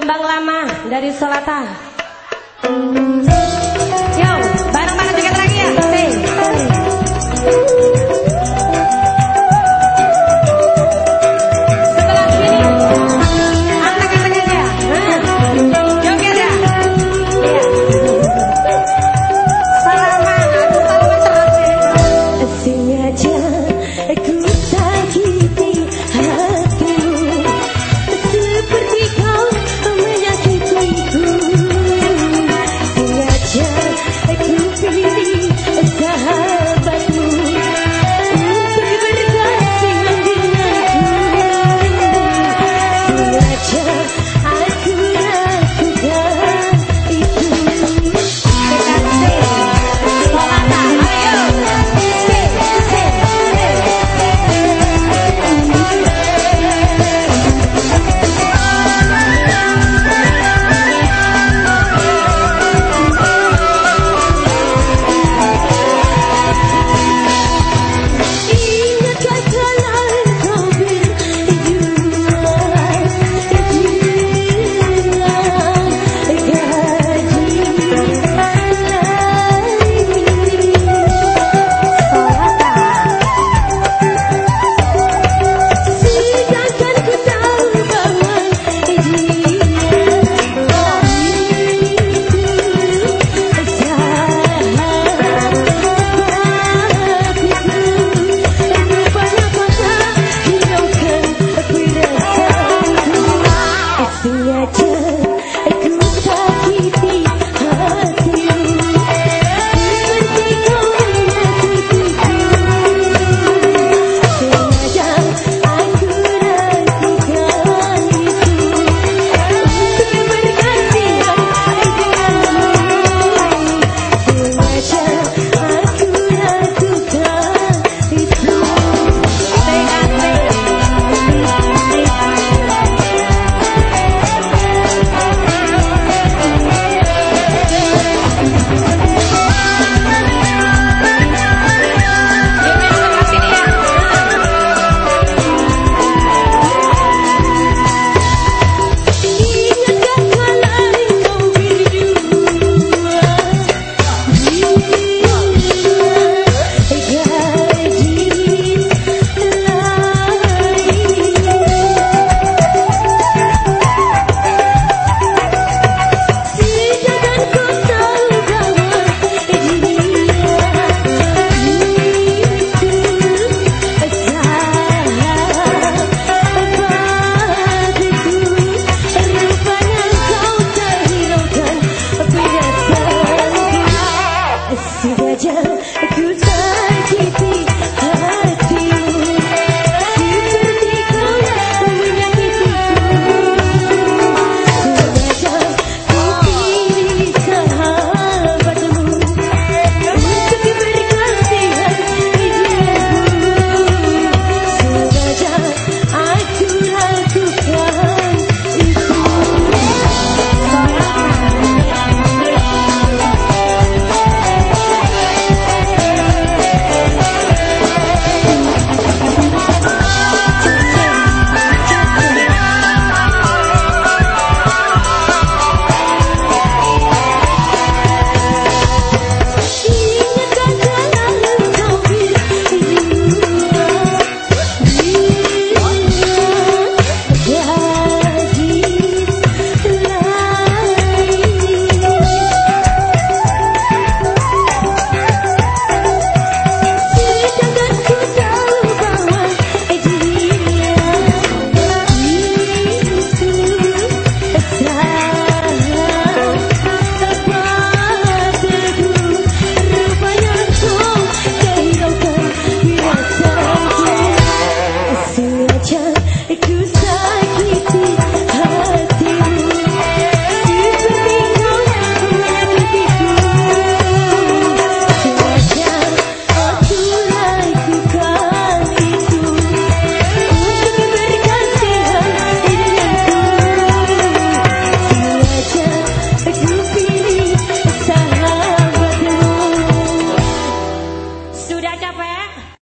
Kembang lama dari selatan. Just, it goes